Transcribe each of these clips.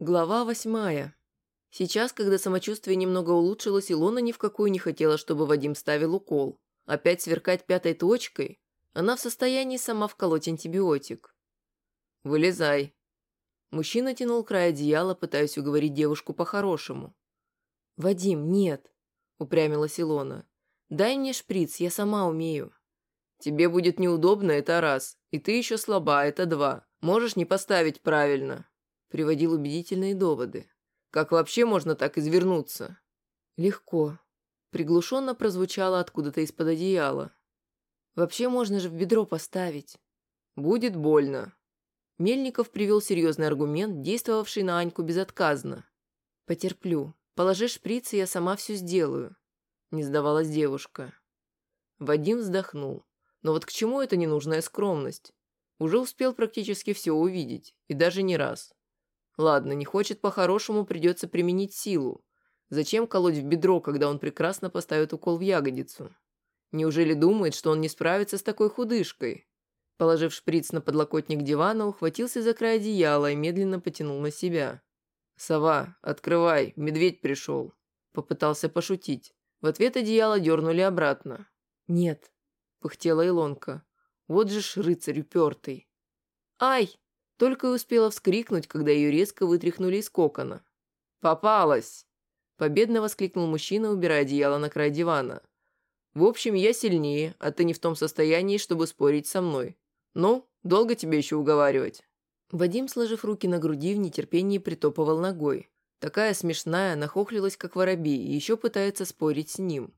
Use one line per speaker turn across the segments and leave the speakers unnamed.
Глава восьмая. Сейчас, когда самочувствие немного улучшилось, Илона ни в какую не хотела, чтобы Вадим ставил укол. Опять сверкать пятой точкой? Она в состоянии сама вколоть антибиотик. «Вылезай». Мужчина тянул край одеяла, пытаясь уговорить девушку по-хорошему. «Вадим, нет», — упрямилась Илона. «Дай мне шприц, я сама умею». «Тебе будет неудобно, это раз, и ты еще слаба, это два. Можешь не поставить правильно», Приводил убедительные доводы. Как вообще можно так извернуться? Легко. Приглушенно прозвучало откуда-то из-под одеяла. Вообще можно же в бедро поставить. Будет больно. Мельников привел серьезный аргумент, действовавший на Аньку безотказно. «Потерплю. Положи шприц, и я сама все сделаю», – не сдавалась девушка. Вадим вздохнул. Но вот к чему эта ненужная скромность? Уже успел практически все увидеть, и даже не раз. Ладно, не хочет по-хорошему, придется применить силу. Зачем колоть в бедро, когда он прекрасно поставит укол в ягодицу? Неужели думает, что он не справится с такой худышкой? Положив шприц на подлокотник дивана, ухватился за край одеяла и медленно потянул на себя. «Сова, открывай, медведь пришел», — попытался пошутить. В ответ одеяло дернули обратно. «Нет», — пыхтела Илонка. «Вот же ж рыцарь упертый». «Ай!» Только и успела вскрикнуть, когда ее резко вытряхнули из кокона. «Попалась!» Победно воскликнул мужчина, убирая одеяло на край дивана. «В общем, я сильнее, а ты не в том состоянии, чтобы спорить со мной. Ну, долго тебе еще уговаривать?» Вадим, сложив руки на груди, в нетерпении притопывал ногой. Такая смешная, нахохлилась, как воробей, и еще пытается спорить с ним.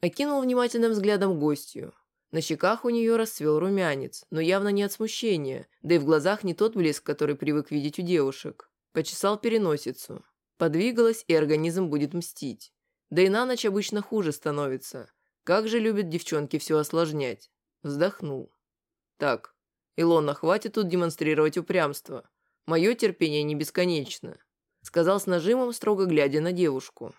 Окинул внимательным взглядом гостью. На щеках у нее расцвел румянец, но явно не от смущения, да и в глазах не тот блеск, который привык видеть у девушек. Почесал переносицу. Подвигалась, и организм будет мстить. Да и на ночь обычно хуже становится. Как же любят девчонки все осложнять. Вздохнул. Так, Илона, хватит тут демонстрировать упрямство. Мое терпение не бесконечно. Сказал с нажимом, строго глядя на девушку.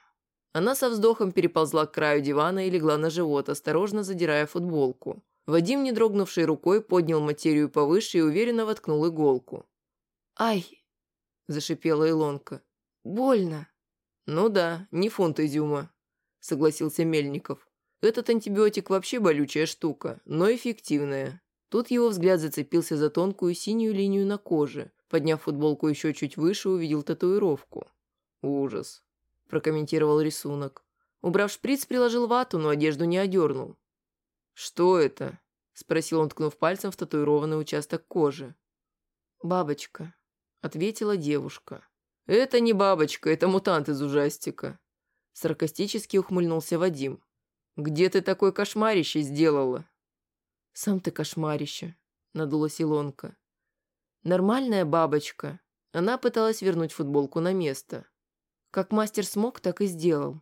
Она со вздохом переползла к краю дивана и легла на живот, осторожно задирая футболку. Вадим, не дрогнувшей рукой, поднял материю повыше и уверенно воткнул иголку. «Ай!» – зашипела Илонка. «Больно!» «Ну да, не фунт изюма», – согласился Мельников. «Этот антибиотик вообще болючая штука, но эффективная». Тут его взгляд зацепился за тонкую синюю линию на коже. Подняв футболку еще чуть выше, увидел татуировку. Ужас прокомментировал рисунок. Убрав шприц, приложил вату, но одежду не одернул. «Что это?» – спросил он, ткнув пальцем в татуированный участок кожи. «Бабочка», – ответила девушка. «Это не бабочка, это мутант из ужастика», – саркастически ухмыльнулся Вадим. «Где ты такой кошмарище сделала?» «Сам ты кошмарище», – надулась Илонка. «Нормальная бабочка». Она пыталась вернуть футболку на место. Как мастер смог, так и сделал.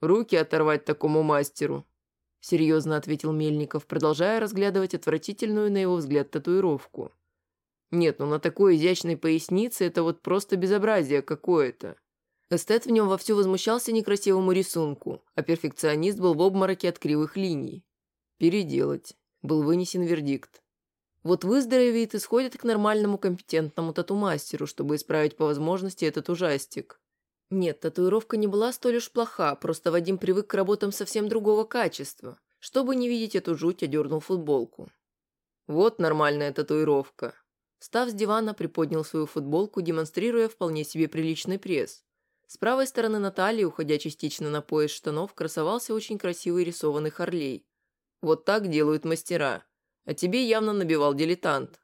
«Руки оторвать такому мастеру», – серьезно ответил Мельников, продолжая разглядывать отвратительную, на его взгляд, татуировку. «Нет, ну на такой изящной пояснице это вот просто безобразие какое-то». Эстет в нем вовсю возмущался некрасивому рисунку, а перфекционист был в обмороке от кривых линий. «Переделать», – был вынесен вердикт. Вот выздоровеет и сходит к нормальному компетентному тату-мастеру, чтобы исправить по возможности этот ужастик. Нет, татуировка не была столь уж плоха, просто Вадим привык к работам совсем другого качества. Чтобы не видеть эту жуть, одернул футболку. Вот нормальная татуировка. Встав с дивана, приподнял свою футболку, демонстрируя вполне себе приличный пресс. С правой стороны на талии, уходя частично на пояс штанов, красовался очень красивый рисованный Харлей. Вот так делают мастера. А тебе явно набивал дилетант.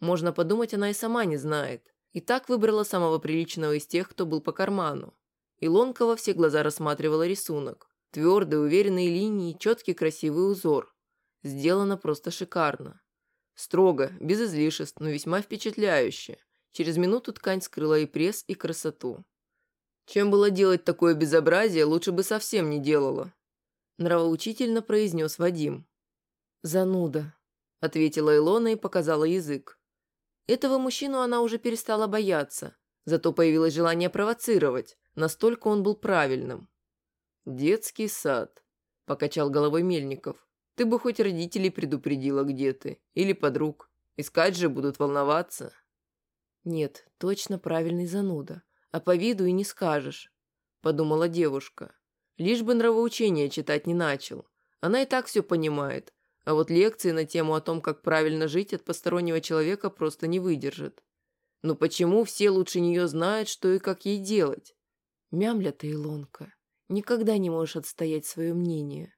Можно подумать, она и сама не знает. И так выбрала самого приличного из тех, кто был по карману. Илонка во все глаза рассматривала рисунок. Твердые, уверенные линии, четкий красивый узор. Сделано просто шикарно. Строго, без излишеств, но весьма впечатляюще. Через минуту ткань скрыла и пресс, и красоту. Чем было делать такое безобразие, лучше бы совсем не делала. Нравоучительно произнес Вадим. «Зануда», — ответила Илона и показала язык. Этого мужчину она уже перестала бояться, зато появилось желание провоцировать, настолько он был правильным. «Детский сад», – покачал головой Мельников. «Ты бы хоть родителей предупредила, где ты, или подруг. Искать же будут волноваться». Нет, точно правильный зануда. А по виду и не скажешь, подумала девушка. Лишь бы нравоучение читать не начал. Она и так все понимает, а вот лекции на тему о том, как правильно жить от постороннего человека, просто не выдержит. Но почему все лучше нее знают, что и как ей делать? Мямля ты, Илонка, никогда не можешь отстоять свое мнение.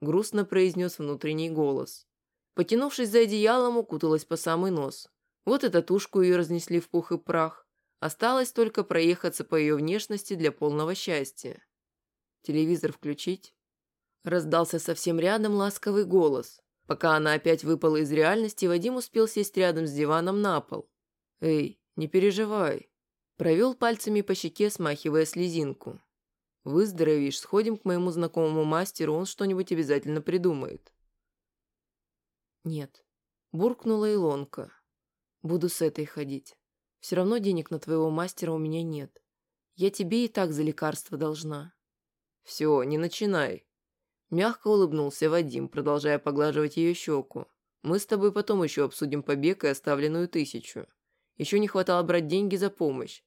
Грустно произнес внутренний голос. Потянувшись за одеялом, укуталась по самый нос. Вот и татушку ее разнесли в пух и прах. Осталось только проехаться по ее внешности для полного счастья. Телевизор включить? Раздался совсем рядом ласковый голос. Пока она опять выпала из реальности, Вадим успел сесть рядом с диваном на пол. «Эй, не переживай». Провел пальцами по щеке, смахивая слезинку. «Выздоровеешь, сходим к моему знакомому мастеру, он что-нибудь обязательно придумает». «Нет», – буркнула Илонка. «Буду с этой ходить. Все равно денег на твоего мастера у меня нет. Я тебе и так за лекарство должна». «Все, не начинай», Мягко улыбнулся Вадим, продолжая поглаживать ее щеку. «Мы с тобой потом еще обсудим побег и оставленную тысячу. Еще не хватало брать деньги за помощь.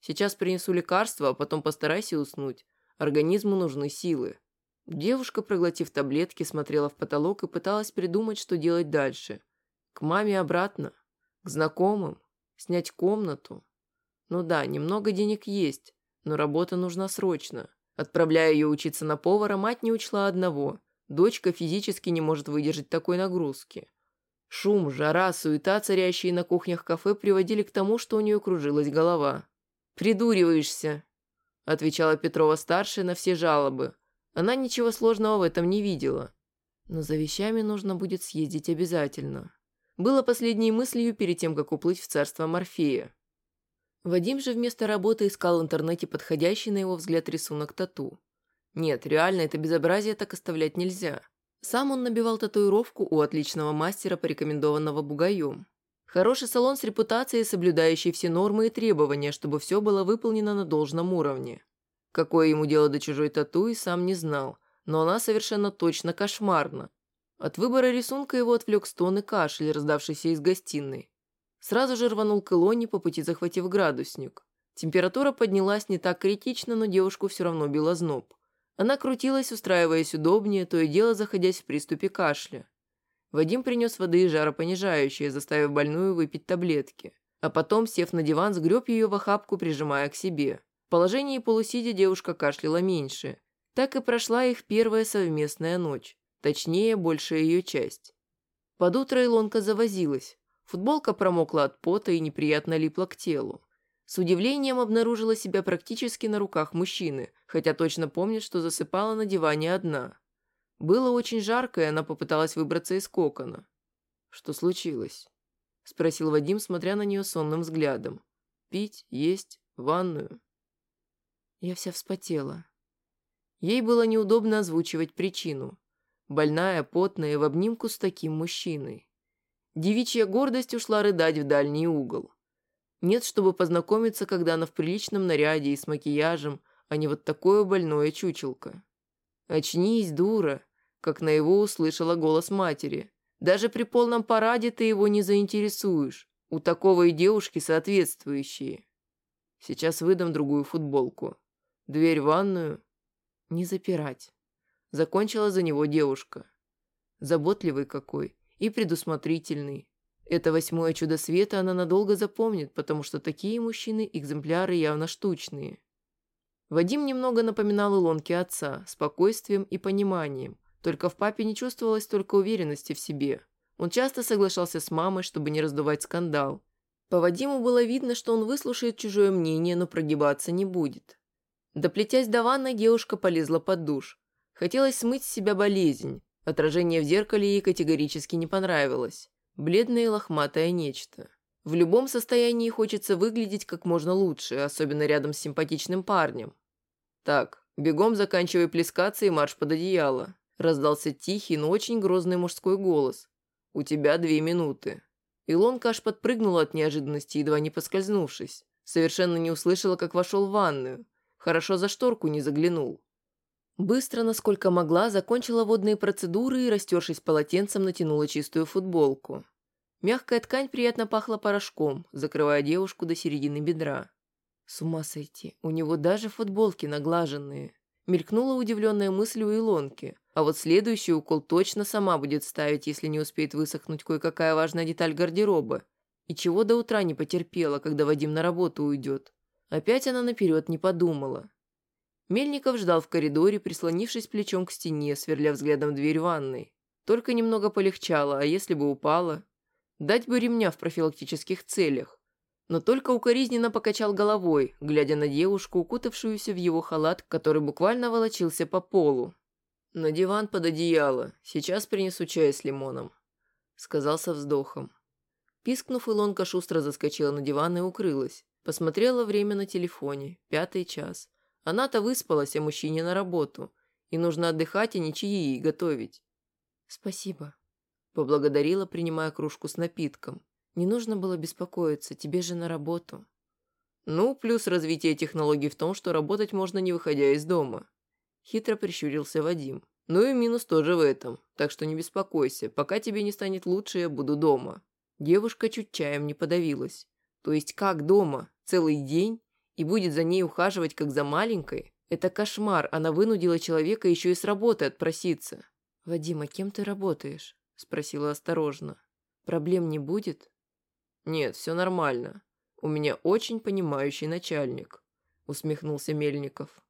Сейчас принесу лекарство, а потом постарайся уснуть. Организму нужны силы». Девушка, проглотив таблетки, смотрела в потолок и пыталась придумать, что делать дальше. К маме обратно? К знакомым? Снять комнату? Ну да, немного денег есть, но работа нужна срочно. Отправляя ее учиться на повара, мать не учла одного. Дочка физически не может выдержать такой нагрузки. Шум, жара, суета, царящие на кухнях кафе, приводили к тому, что у нее кружилась голова. «Придуриваешься», – отвечала Петрова-старшая на все жалобы. Она ничего сложного в этом не видела. Но за вещами нужно будет съездить обязательно. Было последней мыслью перед тем, как уплыть в царство Морфея. Вадим же вместо работы искал в интернете подходящий на его взгляд рисунок тату. Нет, реально это безобразие так оставлять нельзя. Сам он набивал татуировку у отличного мастера, порекомендованного Бугаем. Хороший салон с репутацией, соблюдающий все нормы и требования, чтобы все было выполнено на должном уровне. Какое ему дело до чужой тату, и сам не знал, но она совершенно точно кошмарна. От выбора рисунка его отвлек стон и кашель, раздавшийся из гостиной. Сразу же рванул к Илоне, по пути захватив градусник. Температура поднялась не так критично, но девушку все равно била зноб. Она крутилась, устраиваясь удобнее, то и дело заходясь в приступе кашля. Вадим принес воды и жаропонижающее, заставив больную выпить таблетки. А потом, сев на диван, сгреб ее в охапку, прижимая к себе. В положении полусидя девушка кашляла меньше. Так и прошла их первая совместная ночь. Точнее, большая ее часть. Под утро Илонка завозилась. Футболка промокла от пота и неприятно липла к телу. С удивлением обнаружила себя практически на руках мужчины, хотя точно помнит, что засыпала на диване одна. Было очень жарко, и она попыталась выбраться из кокона. «Что случилось?» – спросил Вадим, смотря на нее сонным взглядом. «Пить, есть, ванную?» Я вся вспотела. Ей было неудобно озвучивать причину. Больная, потная, в обнимку с таким мужчиной. Девичья гордость ушла рыдать в дальний угол. Нет, чтобы познакомиться, когда она в приличном наряде и с макияжем, а не вот такое больное чучелко. «Очнись, дура!» как на его услышала голос матери. «Даже при полном параде ты его не заинтересуешь. У такого и девушки соответствующие. Сейчас выдам другую футболку. Дверь в ванную. Не запирать. Закончила за него девушка. Заботливый какой и предусмотрительный. Это восьмое чудо света она надолго запомнит, потому что такие мужчины – экземпляры явно штучные. Вадим немного напоминал Илонке отца, спокойствием и пониманием. Только в папе не чувствовалось только уверенности в себе. Он часто соглашался с мамой, чтобы не раздувать скандал. По Вадиму было видно, что он выслушает чужое мнение, но прогибаться не будет. Доплетясь до ванной, девушка полезла под душ. Хотелось смыть с себя болезнь, Отражение в зеркале ей категорически не понравилось. Бледное и лохматое нечто. В любом состоянии хочется выглядеть как можно лучше, особенно рядом с симпатичным парнем. «Так, бегом заканчивай плескаться и марш под одеяло», раздался тихий, но очень грозный мужской голос. «У тебя две минуты». Илонка аж подпрыгнула от неожиданности, едва не поскользнувшись. Совершенно не услышала, как вошел в ванную. Хорошо за шторку не заглянул. Быстро, насколько могла, закончила водные процедуры и, растершись полотенцем, натянула чистую футболку. Мягкая ткань приятно пахла порошком, закрывая девушку до середины бедра. С ума сойти, у него даже футболки наглаженные. Мелькнула удивленная мысль у Илонки. А вот следующий укол точно сама будет ставить, если не успеет высохнуть кое-какая важная деталь гардероба. И чего до утра не потерпела, когда Вадим на работу уйдет. Опять она наперед не подумала. Мельников ждал в коридоре, прислонившись плечом к стене, сверля взглядом дверь ванной. Только немного полегчало, а если бы упала? Дать бы ремня в профилактических целях но только укоризненно покачал головой, глядя на девушку, укутавшуюся в его халат, который буквально волочился по полу. «На диван под одеяло. Сейчас принесу чай с лимоном», — сказал со вздохом. Пискнув, Илонка шустро заскочила на диван и укрылась. Посмотрела время на телефоне. Пятый час. Она-то выспалась, а мужчине на работу. И нужно отдыхать, а не чаи готовить. «Спасибо», — поблагодарила, принимая кружку с напитком. Не нужно было беспокоиться, тебе же на работу. Ну, плюс развитие технологий в том, что работать можно не выходя из дома. Хитро прищурился Вадим. Ну и минус тоже в этом, так что не беспокойся, пока тебе не станет лучше, я буду дома. Девушка чуть чаем не подавилась. То есть как дома? Целый день? И будет за ней ухаживать, как за маленькой? Это кошмар, она вынудила человека еще и с работы отпроситься. «Вадим, а кем ты работаешь?» – спросила осторожно. «Проблем не будет?» «Нет, все нормально. У меня очень понимающий начальник», — усмехнулся Мельников.